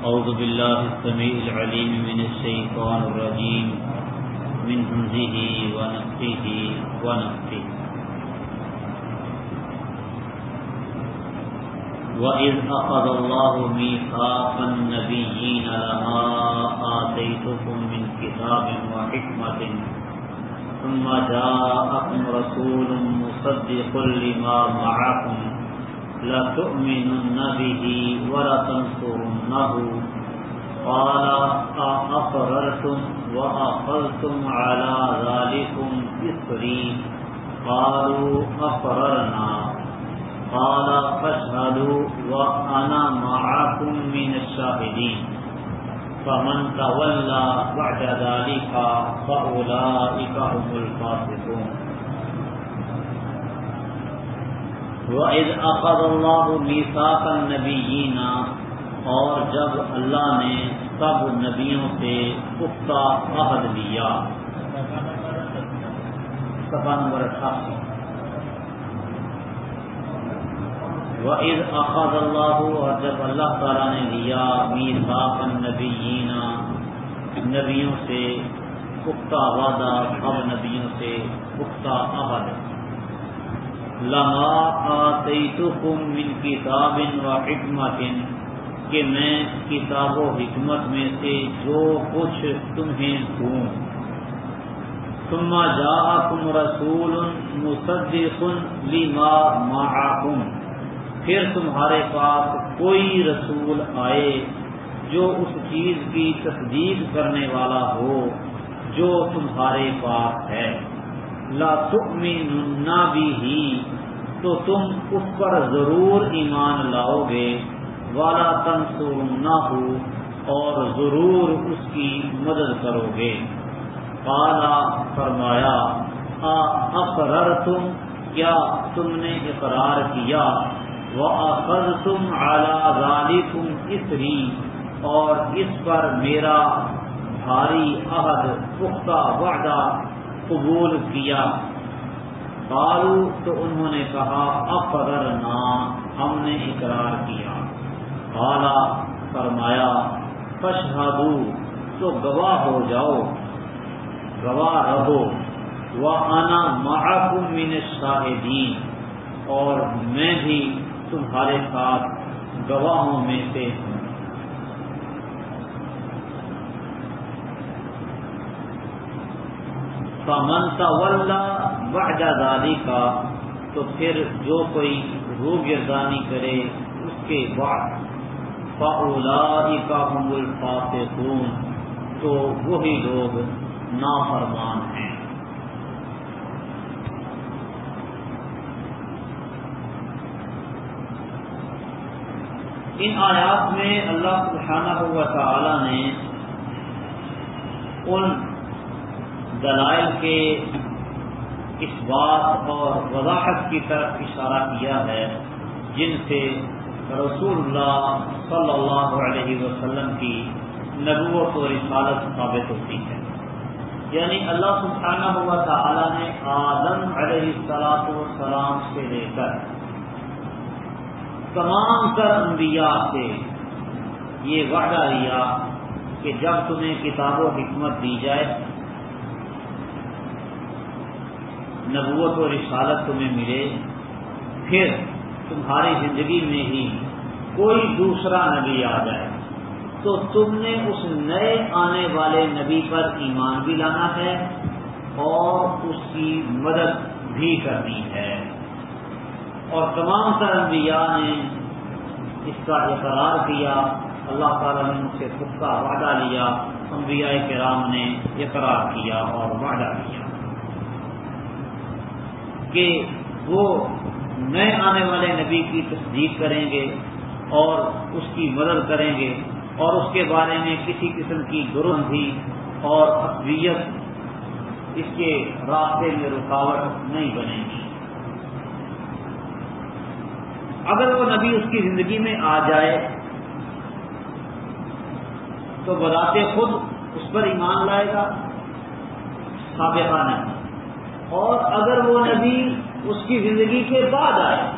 أعوذ بالله السميع العليم من الشيطان الرجيم. من همزه ونفخه ونفخه. وإذ أخذ الله ميثاق النبيين لما آتيتكم من كتاب وحكمة ثم جاءكم رسول مصدق لما معكم لتؤمنن به ولتنصرنه. قال أقررتم وأخذتم على ذلكم إصري قالوا، أقررنا. قال، فاشهدوا وأنا معكم من الشاهدين. فمن تولى بعد ذلك فأولئك هم الفاسقون. وَإِذْ أَخَذَ اللَّهُ مِيثَاقَ النَّبِيِّينَ، اور جب اللہ نے سب نبیوں سے پختہ عہد لیا۔ صفحہ نمبر اٹھاسی۔ وَإِذْ أَخَذَ اللَّهُ، اور جب اللہ تعالیٰ نے لیا مِيثَاقَ النَّبِيِّينَ، نبیوں سے پختہ وعدہ، سب نبیوں سے پختہ عہد۔ لما آتیتکم من کتاب و حکمت کہ میں کتاب و حکمت میں سے جو کچھ تمہیں دوں۔ ثم جاءکم رسول مصدق لما معکم۔ پھر تمہارے پاس کوئی رسول آئے جو اس چیز کی تصدیق کرنے والا ہو جو تمہارے پاس ہے۔ لا تؤمنن بھی تو تم اس پر ضرور ایمان لاؤ گے والا تنسرنا ہو اور ضرور اس کی مدد کرو گے۔ کالا فرمایا اقرر تم کیا تم نے اقرار کیا؟ وہ اخذ تم اعلی غالی تم اسری اور اس پر میرا بھاری عہد، پختہ وعدہ قبول کیا۔ قالو تو انہوں نے کہا اقرر نا ہم نے اقرار کیا۔ قالا فرمایا فشہدو تو گواہ ہو جاؤ، گواہ رہو۔ وہ آنا معکم من شاہدین اور میں بھی تمہارے ساتھ گواہوں میں سے ہوں۔ فمن طلّہ بعد دادی کا تو پھر جو کوئی رو گردانی کرے، اس کے بعد فاولائی کا حمل الفاطون تو وہی لوگ نافرمان ہیں۔ ان آیات میں اللہ سبحانہ ہوا تعالی نے ان دلائل کے اس بات اور وضاحت کی طرف اشارہ کیا ہے، جن سے رسول اللہ صلی اللہ علیہ وسلم کی نبوت و رسالت ثابت ہوتی ہے۔ یعنی اللہ سبحانہ ہوا تعالی نے آدم علیہ السلاط والسلام سے لے کر تمام تر انبیاء سے یہ وعدہ لیا کہ جب تمہیں کتاب و حکمت دی جائے نبوت و رسالت تمہیں ملے، پھر تمہاری زندگی میں ہی کوئی دوسرا نبی آ جائے۔ تو تم نے اس نئے آنے والے نبی پر ایمان بھی لانا ہے اور اس کی مدد بھی کرنی ہے۔ اور تمام تر انبیاء نے اس کا اقرار کیا، اللہ تعالیٰ نے ان سے خود کا وعدہ لیا، انبیاء کرام نے اقرار کیا اور وعدہ کیا۔ کہ وہ نئے آنے والے نبی کی تصدیق کریں گے اور اس کی مدد کریں گے اور اس کے بارے میں کسی قسم کی گرندھی اور اقویت اس کے راستے میں رکاوٹ نہیں بنے گی۔ اگر وہ نبی اس کی زندگی میں آ جائے تو بذات خود اس پر ایمان لائے گا، سابقہ نہیں اور اگر وہ نبی اس کی زندگی کے بعد آئے۔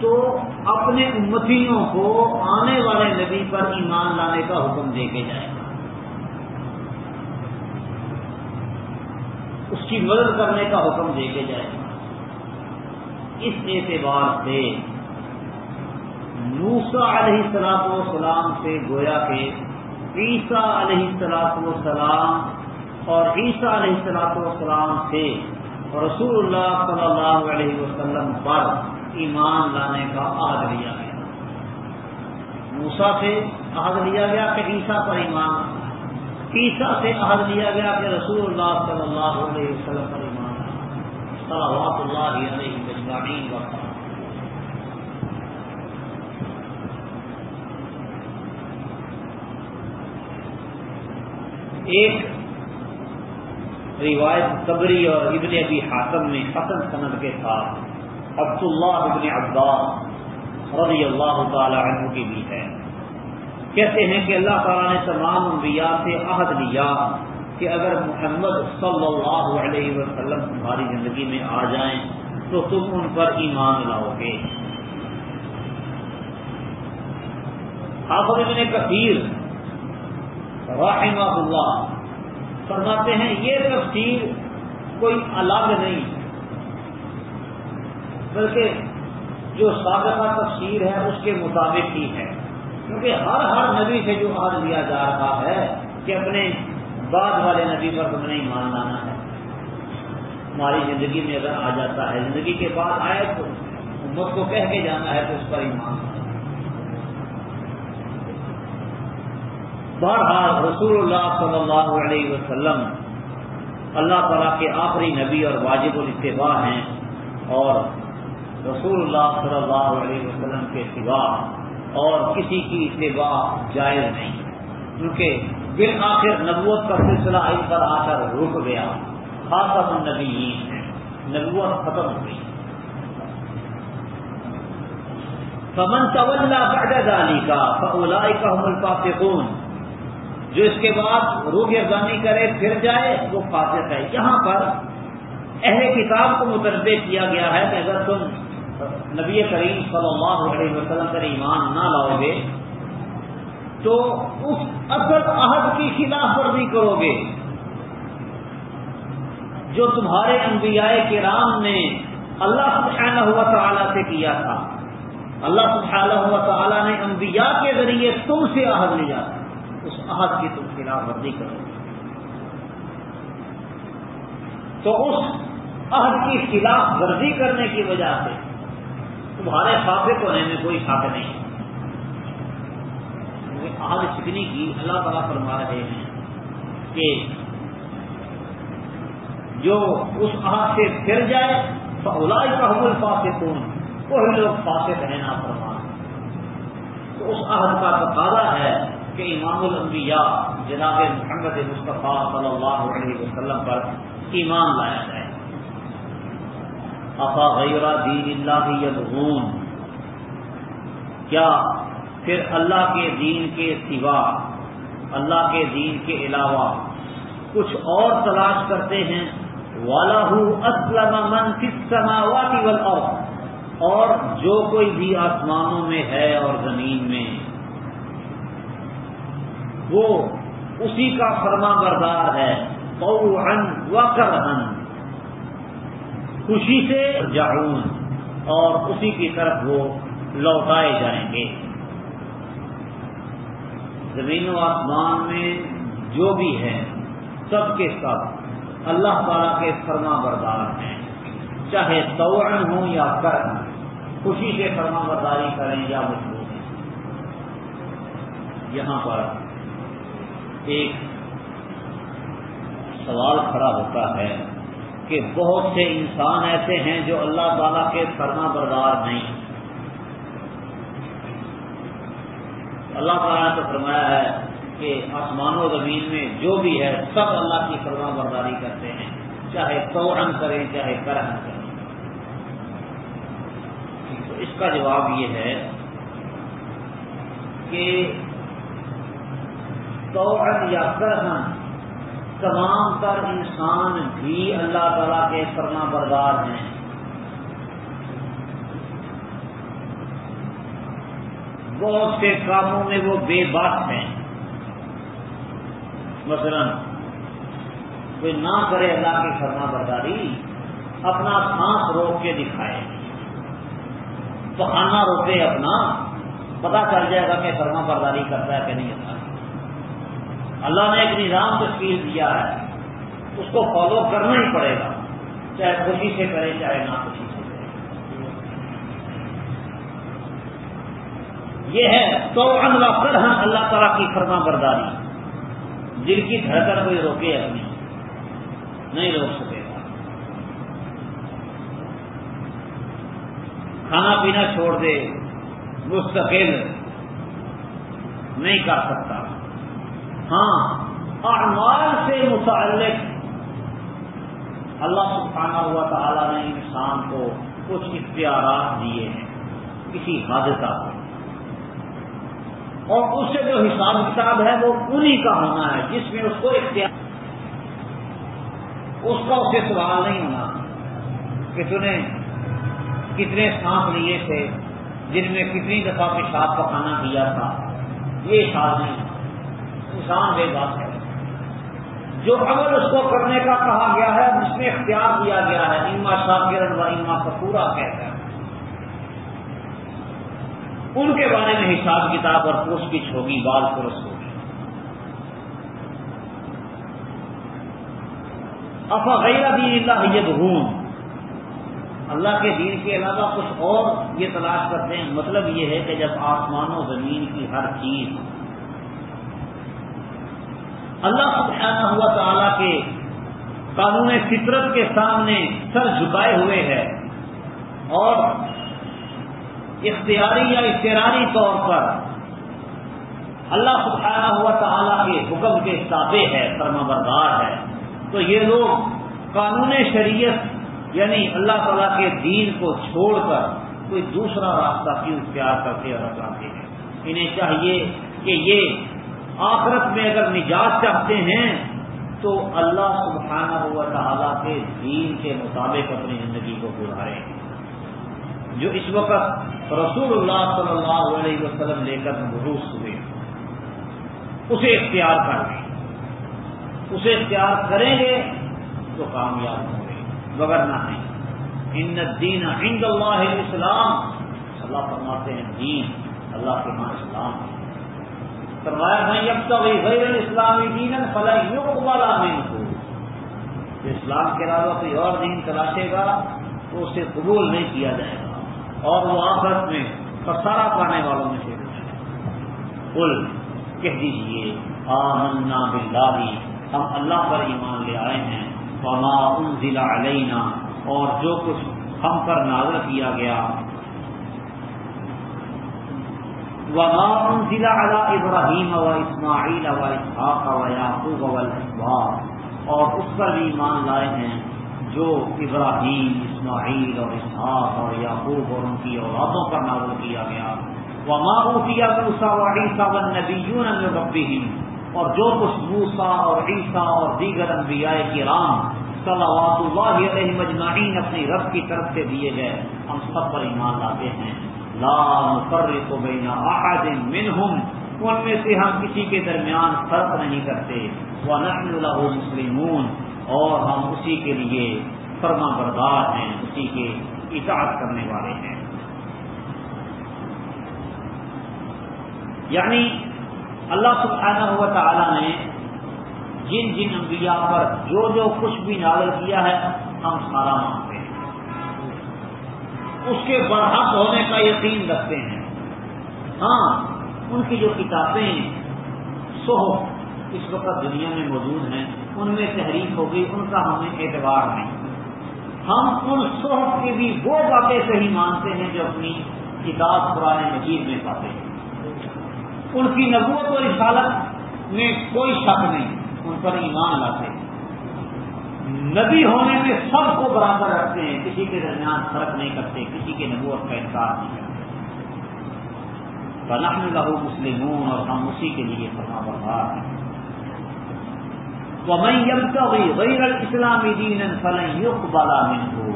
تو اپنے امتیوں کو آنے والے نبی پر ایمان لانے کا حکم دے کے جائے۔ گا اس کی مدد کرنے کا حکم دے کے جائے۔ گا اس اعتبار سے نوسا علیہ السلاط وسلام سے گویا کہ عیسیٰ علیہ السلاط وسلام اور عیسیٰ علیہ السلاط وسلام سے رسول اللہ صلی اللہ علیہ وسلم پر ایمان لانے کا عہد لیا گیا۔ موسا سے عہد لیا گیا کہ عیسیٰ پر ایمان۔ عیسیٰ سے عہد لیا گیا کہ رسول اللہ صلی اللہ علیہ وسلم پر ایمان۔ صلوات اللہ علیہ مجمعین وقت ایک روایت قبری اور ابن ابی حاکم میں حسن سند کے ساتھ عبداللہ ابن عباس رضی اللہ تعالی عنہ کی بھی ہے کہتے ہیں کہ اللہ تعالیٰ نے تمام انبیاء سے عہد لیا کہ اگر محمد صلی اللہ علیہ وسلم تمہاری زندگی میں آ جائیں تو تم ان پر ایمان لاؤ گے حافظ ابن کثیر رحمہ اللہ فرماتے ہیں، یہ تفسیر کوئی الگ نہیں۔ بلکہ جو سابقہ تفسیر ہے، اس کے مطابق ہی ہے۔ کیونکہ ہر ہر نبی سے جو عہد لیا جا رہا ہے کہ اپنے بعد والے نبی پر تم نے ایمان لانا ہے۔ ہماری زندگی میں اگر آ جاتا ہے، زندگی کے بعد آئے تو امت کو کہہ کے جانا ہے تو اس پر ایمان لانا۔ بہرحال رسول اللہ صلی اللہ علیہ وسلم اللہ تعالیٰ کے آخری نبی اور واجب الاتباع ہیں اور رسول اللہ صلی اللہ علیہ وسلم کے سوا اور کسی کی اتباع جائز نہیں، کیونکہ بالآخر نبوت کا سلسلہ ان پر آ کر رک گیا۔ خاصا النبی ہے نبوت ختم ہو گئی۔ فمن طول بعد علی کا فلائی کا الفاقون جو اس کے بعد روح گردانی کرے، پھر جائے، وہ فاسق ہے۔ یہاں پر اہل کتاب کو متنوع کیا گیا ہے کہ اگر تم نبی کریم صلی اللہ علیہ وسلم پر ایمان نہ لاؤ گے، تو اس اصل عہد کی خلاف ورزی کرو گے۔ جو تمہارے انبیاء کرام نے اللہ سبحانہ ہوا تعالیٰ سے کیا تھا۔ اللہ سبحانہ ہوا تعالیٰ نے انبیاء کے ذریعے تم سے عہد لیا تھا۔ عہد کی تم خلاف ورزی کرو۔ تو اس عہد کی خلاف ورزی کرنے کی وجہ سے تمہارے ثابت ہونے میں کوئی شک نہیں۔ عہد چکنی کی اللہ تعالیٰ فرما رہے ہیں کہ جو اس عہد سے پھر جائے تو اولا کا حمل فاسق کون وہی لوگ فاسق ہیں نا فرمان تو اس عہد کا تقاضا ہے کہ امام الانبیاء جناب محمد مصطفیٰ صلی اللہ علیہ وسلم پر ایمان لایا جائے۔ افا غیر دین اللہ یبغون۔ کیا پھر اللہ کے دین کے سوا اللہ کے دین کے علاوہ کچھ اور تلاش کرتے ہیں؟ والا اسلم من سماواتی والارض اور جو کوئی بھی آسمانوں میں ہے اور زمین میں وہ اسی کا فرما بردار ہے۔ و کرہن خوشی سے جاؤن اور اسی کی طرف وہ لوٹائے جائیں گے۔ زمین و آسمان میں جو بھی ہے، سب کے سب اللہ تعالی کے فرما بردار ہیں۔ چاہے توڑن ہوں یا کرن خوشی سے فرما برداری کریں یا مجبور ہیں۔ یہاں پر ایک سوال کھڑا ہوتا ہے کہ بہت سے انسان ایسے ہیں جو اللہ تعالی کے فرما بردار نہیں۔ اللہ تعالیٰ نے تو فرمایا ہے کہ آسمان و زمین میں جو بھی ہے سب اللہ کی فرما برداری کرتے ہیں، چاہے توڑن کریں، چاہے کرہن کریں۔ تو اس کا جواب یہ ہے کہ توڑ یا کرہن تمام تر انسان بھی اللہ تعالی کے فرما بردار ہیں۔ بہت سے کاموں میں وہ بے بات ہیں۔ مثلا، کوئی نہ کرے اللہ کی فرما برداری اپنا سانس روک کے دکھائے۔ تو کھانا روکے اپنا پتا چل جائے گا کہ فرما برداری کرتا ہے کہ نہیں کرتا۔ اللہ نے ایک نظام تشکیل دیا ہے، اس کو فالو کرنا ہی پڑے گا، چاہے خوشی سے کرے، چاہے نہ خوشی سے کرے۔ یہ ہے تو کر ہاں اللہ تعالیٰ کی فرما برداری۔ جن کی دھڑکن کوئی روکے اپنی، نہیں روک سکے گا۔ کھانا پینا چھوڑ دے، مستقل نہیں کر سکتا۔ ہاں اعمال سے متعلق۔ اللہ سبحانہ ہوا تعالیٰ نے انسان کو کچھ اختیارات دیے ہیں، کسی حادثہ کو اور اس سے جو حساب کتاب ہے، وہ انہی کا ہونا ہے، جس میں اس کو اختیار۔ اس کا اسے سوال نہیں ہونا کہ تھی کتنے سانس لیے تھے، جن میں کتنی دفعہ پیشاب کا کھانا کیا تھا۔ یہ حساب نہیں۔ انسان بے بات ہے۔ جو عمل اس کو کرنے کا کہا گیا ہے، جس میں اختیار دیا گیا ہے اما شاکرن و اما کپورا کہتا ہے۔ ان کے بارے میں حساب کتاب اور پوچھ گچھ ہوگی، بال پرس ہوگی۔ افا غیر بھی اللہ یہ اللہ کے دین کے علاوہ کچھ اور یہ تلاش کرتے ہیں۔ مطلب یہ ہے کہ جب آسمان و زمین کی ہر چیز اللہ سبحانہ ہوا تعالیٰ کے قانون فطرت کے سامنے سر جھکائے ہوئے ہے اور اختیاری یا اختیاری طور پر اللہ سبحانہ ہوا تعالیٰ کے حکم کے تابع ہے فرما بردار ہے۔ تو یہ لوگ قانون شریعت یعنی اللہ تعالیٰ کے دین کو چھوڑ کر کوئی دوسرا راستہ کیوں اختیار کرتے اور اپناتے ہیں؟ انہیں چاہیے کہ یہ آخرت میں اگر نجات چاہتے ہیں، تو اللہ سبحانہ ہوا تعالیٰ کے دین کے مطابق اپنی زندگی کو گزاریں جو اس وقت رسول اللہ صلی اللہ علیہ وسلم لے کر مروس ہوئے، اسے اختیار کر لیں۔ اسے اختیار کریں گے تو کامیاب ہوں گے۔ مگر نہ نہیں ان دین عند اللہ اسلام اللہ فرماتے ہیں دین اللہ کے ماں اسلام۔ فرمایا نہیں اب تو غیر اسلامی دین فلاح یوگ والا نہیں ہو اسلام کے علاوہ کوئی اور دین تلاشے گا، تو اسے قبول نہیں کیا جائے گا۔ اور وہ آخرت میں پسارا پانے والوں میں سے کل کہہ دیجیے آمنا باللہ، ہم اللہ پر ایمان لے آئے ہیں۔ وما انزل علینا اور جو کچھ ہم پر نازل کیا گیا وما انزل علی ابراہیم و اسماعیل و اسحاق و یعقوب و الاسباط اور اس پر بھی ایمان لائے ہیں جو ابراہیم، اسماعیل اور اسحاق اور یعقوب اور ان کی اولادوں پر نازل کیا گیا. وہ ماحوفیہ موسا و عیسا و نبیون ربی اور جو کچھ موسا اور عیسیٰ اور دیگر انبیاء کی رام صلوات اللہ علیہ مجمعین اپنی رب کی طرف سے دیے گئے، ہم سب پر ایمان لاتے ہیں. لا مفرق بین احد منہم، ان میں سے ہم کسی کے درمیان فرق نہیں کرتے۔ وہ نقل اللہ مسلمون، اور ہم اسی کے لیے فرما بردار ہیں، اسی کے اطاعت کرنے والے ہیں۔ یعنی اللہ سبحانہ ہوا تعالیٰ نے جن جن انبیاء پر جو جو کچھ بھی نازل کیا ہے، ہم سارا مانتے ہیں۔ اس کے برحق ہونے کا یقین رکھتے ہیں۔ ہاں ان کی جو کتابیں سو اس وقت دنیا میں موجود ہیں، ان میں تحریف ہوگی، ان کا ہمیں اعتبار نہیں۔ ہم ان صحف کی بھی وہ باتیں صحیح مانتے ہیں جو اپنی کتاب پرانے مجید میں پاتے ہیں۔ ان کی نبوت و رسالت میں کوئی شک نہیں، ان پر ایمان لاتے ہیں۔ نبی ہونے میں سب کو برابر رکھتے ہیں، کسی کے درمیان فرق نہیں کرتے، کسی کے نبوت کا انکار نہیں کرتے۔ بنانے لہو مسلم اور ہم اسی کے لیے فرما بردار ہیں۔ غیر الاسلامی دین فلن یقبل منه۔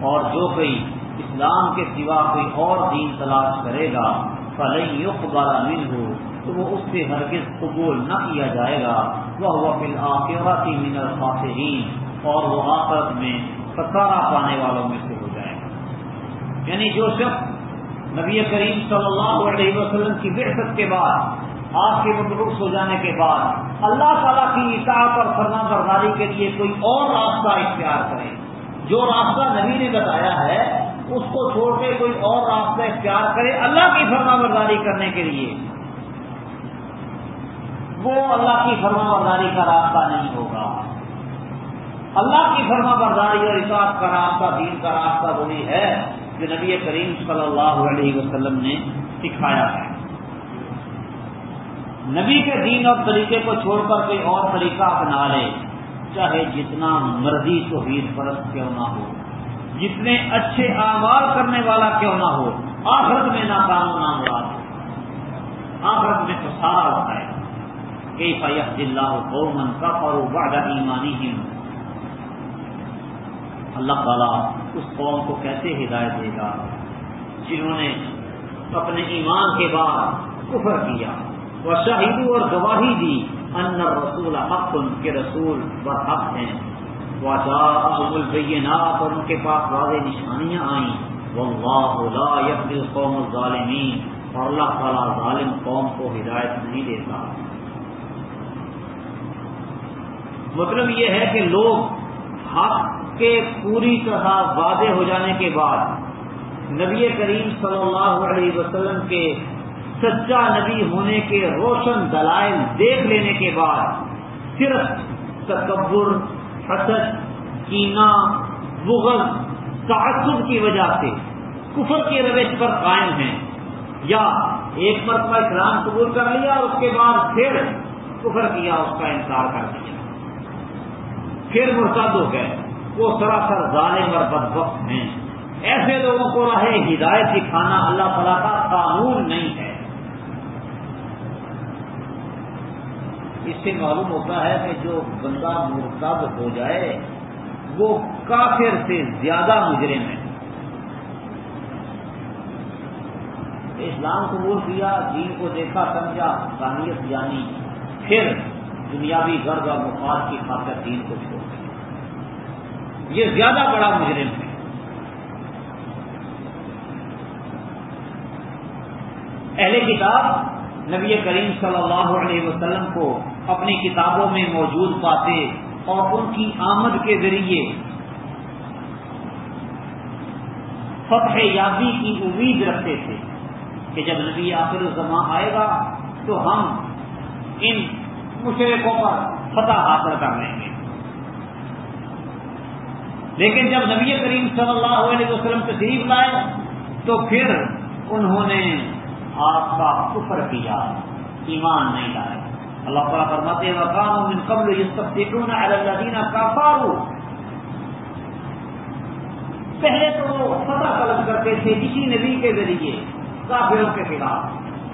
اور جو کوئی اسلام کے سوا کوئی اور دین تلاش کرے گا فلئی امین ہو تو وہ اس سے ہرگز قبول نہ کیا جائے گا۔ وہ وکیل آخرتی من الفاصرین اور وہ آخرت میں ستارہ پانے والوں میں سے ہو جائے گا۔ یعنی جو شخص نبی کریم صلی اللہ علیہ وسلم کی بحثت کے بعد، آپ کے مبروس ہو جانے کے بعد، اللہ تعالیٰ کی اطاعت اور فرما برداری کے لیے کوئی اور راستہ اختیار کرے۔ جو راستہ نبی نے بتایا ہے، اس کو چھوڑ کے کوئی اور راستہ اختیار کرے اللہ کی فرما برداری کرنے کے لیے۔ وہ اللہ کی فرما برداری کا راستہ نہیں ہوگا۔ اللہ کی فرما برداری اور اطاعت کا راستہ، دین کا راستہ وہی ہے جو نبی کریم صلی اللہ علیہ وسلم نے سکھایا ہے۔ نبی کے دین اور طریقے کو چھوڑ کر کوئی اور طریقہ اپنا لے، چاہے جتنا مرضی توحید پرست کیوں نہ ہو، جتنے اچھے اعمال کرنے والا کیوں نہ ہو، آخرت میں ناکام و نامراد ہو۔ آخرت میں تو سارا ہوتا ہے۔ کہ فیح اللہ قومن کا اور وعدہ ایمانی ہی اللہ تعالیٰ اس قوم کو کیسے ہدایت دے گا؟ جنہوں نے اپنے ایمان کے بعد کفر کیا۔ وہ شاہدو اور گواہی دی ان رسول حق، ان کے رسول و حق ہیں البینات، اور ان کے پاس واضح نشانیاں آئیں۔ واللہ لا قوم الظالمین۔ اور اللہ تعالیٰ ظالم قوم کو ہدایت نہیں دیتا۔ مطلب یہ ہے کہ لوگ حق کے پوری طرح واضح ہو جانے کے بعد نبی کریم صلی اللہ علیہ وسلم کے سچا نبی ہونے کے روشن دلائل دیکھ لینے کے بعد صرف تکبر، حسد کینا بغض، تعصب کی وجہ سے کفر کے روش پر قائم ہیں یا ایک مرتبہ اسلام قبول کر لیا اور اس کے بعد پھر کفر کیا، اس کا انکار کر دیا۔ پھر مرتد ہو گئے۔ وہ سراسر ظالم اور بدبخت ہیں۔ ایسے لوگوں کو راہ ہدایت سکھانا اللہ تعالیٰ کا قانون نہیں ہے۔ اس سے معلوم ہوتا ہے کہ جو بندہ مرتب ہو جائے، وہ کافر سے زیادہ مجرم ہے۔ اسلام قبول کیا، دین کو دیکھا، سمجھا کامیت جانی یعنی پھر دنیاوی غرض اور مفاد کی خاطر دین کو چھوڑ یہ زیادہ بڑا مجرم ہے۔ اہل کتاب نبی کریم صلی اللہ علیہ وسلم کو اپنی کتابوں میں موجود پاتے اور ان کی آمد کے ذریعے فتح یابی کی امید رکھتے تھے کہ جب نبی آخر الزما آئے گا تو ہم ان مشرقوں پر فتح حاصل کر لیں گے۔ لیکن جب نبی کریم صلی اللہ علیہ وسلم تشریف لائے تو پھر انہوں نے آپ کا کفر کیا، ایمان نہیں لائے اللہ تعالیٰ فرماتے وقام من قبل يستفتحون على پہلے تو وہ فتح طلب کرتے تھے کسی نبی کے ذریعے، کافروں کے خلاف،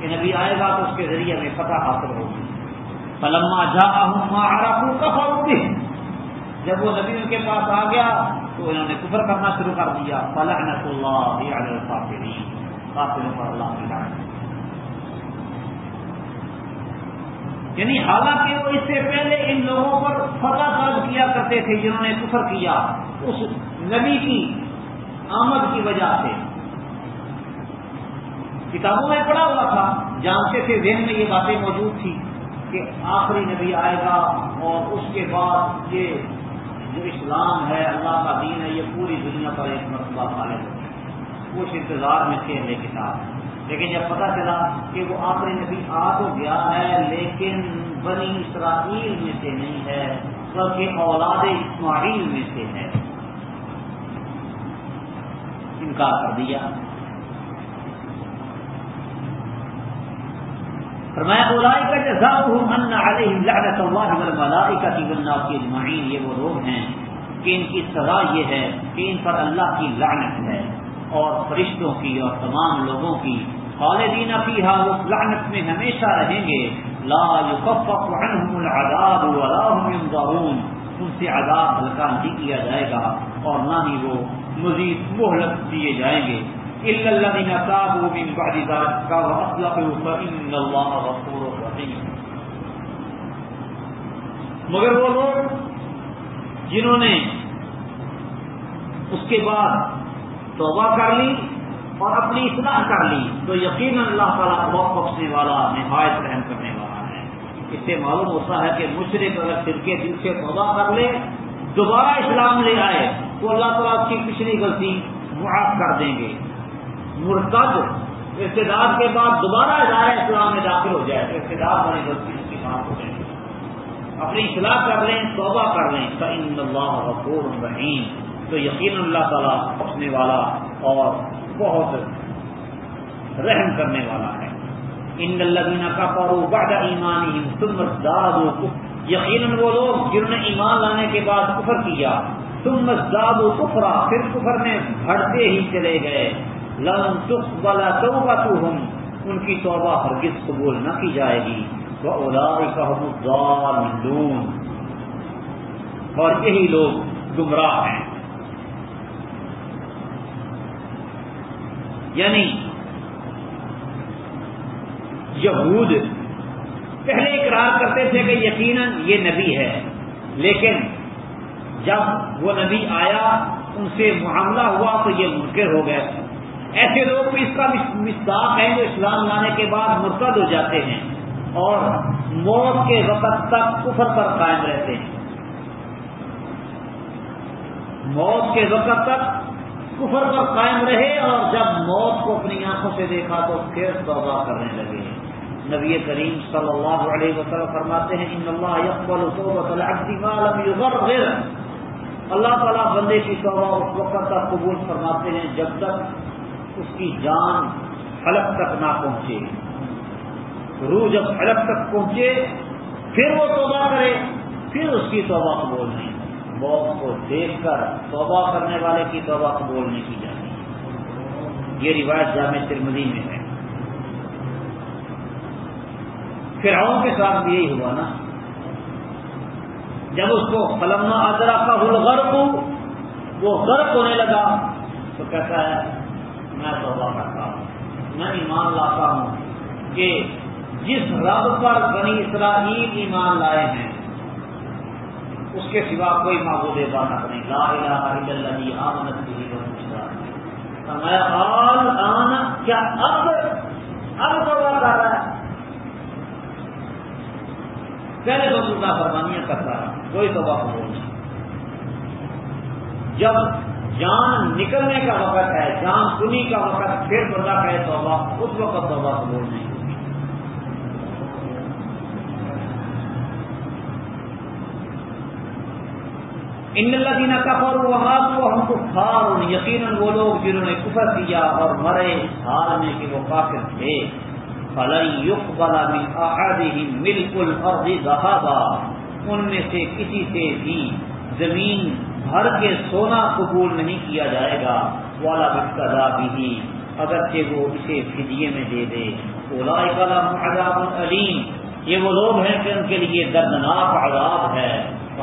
کہ نبی آئے گا تو اس کے ذریعے ہمیں فتح حاصل ہوگی۔ فلما جاءهم ما عرفوا كفروا به۔ جب وہ نبی ان کے پاس آ گیا تو انہوں نے کفر کرنا شروع کر دیا۔ فلعنت اللہ کافروں پر اللہ کی لعنت۔ یعنی حالانکہ وہ اس سے پہلے ان لوگوں پر فتح طلب کیا کرتے تھے جنہوں نے کفر کیا، اس نبی کی آمد کی وجہ سے۔ کتابوں میں پڑھا ہوا تھا، جانتے تھے، ذہن میں یہ باتیں موجود تھی کہ آخری نبی آئے گا اور اس کے بعد یہ جو اسلام ہے، اللہ کا دین ہے، یہ پوری دنیا پر ایک مرتبہ غالب ہوگا اس انتظار میں تھے کتاب۔ لیکن جب پتا چلا کہ وہ آخری نبی آ تو گیا ہے، لیکن بنی اسرائیل میں سے نہیں ہے، بلکہ اولاد اسماعیل میں سے ہے۔ انکار کر دیا۔ فرمایا اولائی کا جزا ان والملائکہ والناس اجمعین یہ وہ لوگ ہیں کہ ان کی سزا یہ ہے کہ ان پر اللہ کی لعنت ہے اور فرشتوں کی اور تمام لوگوں کی خالدین فیہا اس لعنت میں ہمیشہ رہیں گے۔ لا يخفف عنهم العذاب ولا هم ينظرون۔ ان سے عذاب ہلکا نہیں کیا جائے گا اور نہ ہی وہ مزید مہلت دیے جائیں گے۔ مگر وہ لوگ جنہوں نے اس کے بعد توبہ کر لی اور اپنی اصلاح کر لی تو یقین اللہ تعالیٰ بہت بخشنے والا، نہایت رحم کرنے والا ہے۔ اس سے معلوم ہوتا ہے کہ مشرق اگر فرقے دل سے توبہ کر لے، دوبارہ اسلام لے آئے، تو اللہ تعالیٰ کی پچھلی غلطی معاف کر دیں گے۔ مرتد ارتداد کے بعد دوبارہ ادارہ اسلام میں داخل ہو جائے، تو ارتداد والی غلطی اس کی معاف ہو جائے۔ اپنی اصلاح کر لیں، توبہ کر لیں تو اللہ غفور رحیم تو یقین اللہ تعالیٰ پہنچنے والا اور بہت رحم کرنے والا ہے۔ ان الذین کفروا بعد ایمانہم ثم ازدادوا یقیناً وہ لوگ جنہوں نے ایمان لانے کے بعد کفر کیا، ثم ازدادوا کفرا پھر کفر میں بڑھتے ہی چلے گئے۔ لن تقبل توبتهم۔ ان کی توبہ ہرگز قبول نہ کی جائے گی۔ واولئک الضالون اور یہی لوگ گمراہ ہیں۔ یعنی یہود پہلے اقرار کرتے تھے کہ یقیناً یہ نبی ہے، لیکن جب وہ نبی آیا، ان سے معاملہ ہوا تو یہ منکر ہو گئے۔ ایسے لوگ اس کا مستاق ہے جو اسلام لانے کے بعد مرتد ہو جاتے ہیں۔ اور موت کے وقت تک کفر پر قائم رہتے ہیں۔ موت کے وقت تک کفر پر قائم رہے اور جب موت کو اپنی آنکھوں سے دیکھا تو پھر توبہ کرنے لگے۔ نبی کریم صلی اللہ علیہ وسلم فرماتے ہیں، ان اللہ یقبل اللہ تعالیٰ بندے کی توبہ اس وقت تک قبول فرماتے ہیں جب تک اس کی جان حلق تک نہ پہنچے۔ روح جب حلق تک پہنچے، پھر وہ توبہ کرے، پھر اس کی توبہ قبول نہیں موت کو دیکھ کر توبہ کرنے والے کی توبہ قبول نہیں کی جاتی۔ یہ روایت جامع ترمدی میں ہے۔ فرعون کے ساتھ بھی یہی ہوا نا۔ جب اس کو فلما ادرا کا غرق وہ غرق ہونے لگا، تو کہتا ہے، میں توبہ کرتا ہوں۔ میں ایمان لاتا ہوں کہ جس رب پر بنی اسرائیل ایمان لائے ہیں، اس کے سوا کوئی معبود عبادت نہیں۔ لا الہ الا اللہ آمنت بھی میں آل آن، کیا اب اب توبہ کر رہا ہے۔ پہلے تو دوسرا فرمانیاں کرتا ہے، کوئی توبہ قبول نہیں۔ جب جان نکلنے کا وقت ہے، جان سنی کا وقت، پھر بندہ کہے توبہ، اس وقت توبہ قبول نہیں۔ ان اللہ دینا کفر وہاں تو ہم کو خار یقیناً وہ لوگ جنہوں نے کفر کیا اور مرے، حال میں کہ وہ کافر تھے. فلئی یق بلا بالکل اور ان میں سے کسی سے بھی زمین بھر کے سونا قبول نہیں کیا جائے گا. والا بکا بھی اگرچہ وہ اسے فدیے میں دے دے. اولا عذاب علیم یہ وہ لوگ ہیں کہ ان کے لیے دردناک عذاب ہے.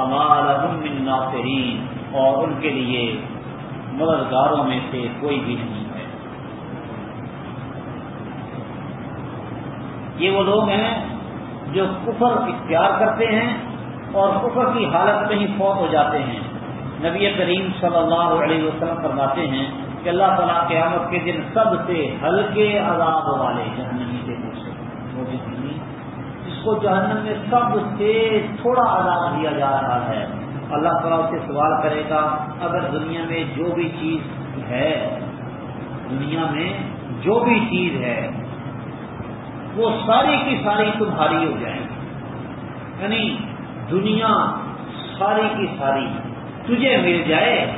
من ناصرین اور ان کے لیے مددگاروں میں سے کوئی بھی نہیں ہے۔ یہ وہ لوگ ہیں جو کفر اختیار کرتے ہیں اور کفر کی حالت میں ہی فوت ہو جاتے ہیں۔ نبی کریم صلی اللہ علیہ وسلم فرماتے ہیں کہ اللہ تعالیٰ قیامت کے دن سب سے ہلکے عذاب والے جہنمی سے۔ وہ جتنی کو جہنم میں سب سے تھوڑا عذاب دیا جا رہا ہے۔ اللہ تعالیٰ سے سوال کرے گا، اگر دنیا میں جو بھی چیز ہے، دنیا میں جو بھی چیز ہے، وہ ساری کی ساری تمہاری ہو جائے گی۔ یعنی دنیا ساری کی ساری تجھے مل جائے،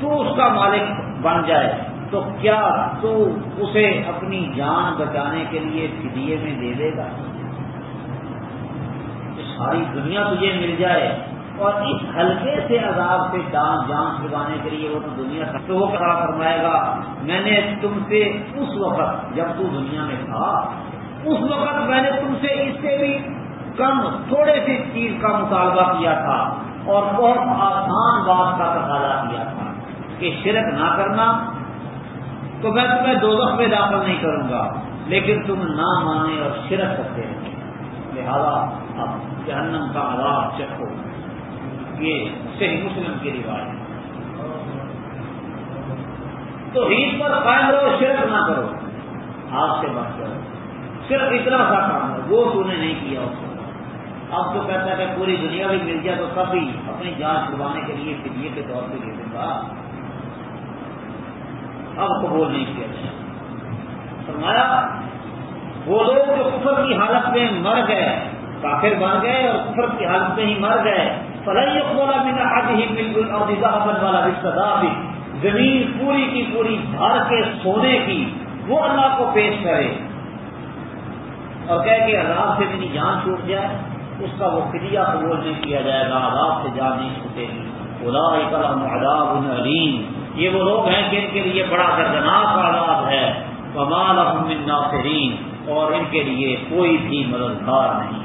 تو اس کا مالک بن جائے۔ تو کیا تو اسے اپنی جان بچانے کے لیے فدیے میں دے دے گا؟ ساری دنیا تجھے مل جائے۔ اور اس ہلکے سے عذاب سے جان جان چھڑوانے کے لیے وہ تو دنیا تو وہ کہا فرمائے گا۔ میں نے تم سے اس وقت جب تو دنیا میں تھا، اس وقت میں نے تم سے اس سے بھی کم تھوڑے سی چیز کا مطالبہ کیا تھا اور بہت آسان بات کا تقاضا کیا تھا کہ شرک نہ کرنا۔ تو میں تمہیں دو میں داخل نہیں کروں گا، لیکن تم نہ مانے اور شرک کرتے ہیں لہذا اب جہنم کا عذاب چکو یہ صحیح مسلم کی روایت ہے۔ تو عید پر قائم رہو، شرک نہ کرو۔ آپ سے بات کرو صرف اتنا سا کام ہے، وہ تو نے نہیں کیا اس کو اب تو کہتا ہے کہ پوری دنیا بھی مل جائے تو کبھی اپنی جان چھڑوانے کے لیے فدیے کے طور پہ دے دوں گا۔ اب قبول نہیں کیا۔ جائے فرمایا وہ لوگ جو کفر کی حالت میں مر گئے، کافر بن گئے اور کفر کی حالت میں ہی مر گئے۔ فلائی والا بنا آج ہی بالکل اور نظام والا رشتہ بھی زمین پوری کی پوری بھر کے سونے کی وہ اللہ کو پیش کرے۔ اور کہہ کہ عذاب سے میری جان چھوٹ جائے۔ اس کا وہ فدیہ قبول نہیں کیا جائے گا، عذاب سے جان نہیں چھوٹے گی۔ خدا کرم عذاب علیم۔ یہ وہ لوگ ہیں جن کے لیے بڑا دردناک عذاب ہے۔ کمال احمد ناصرین اور ان کے لیے کوئی بھی مددگار نہیں۔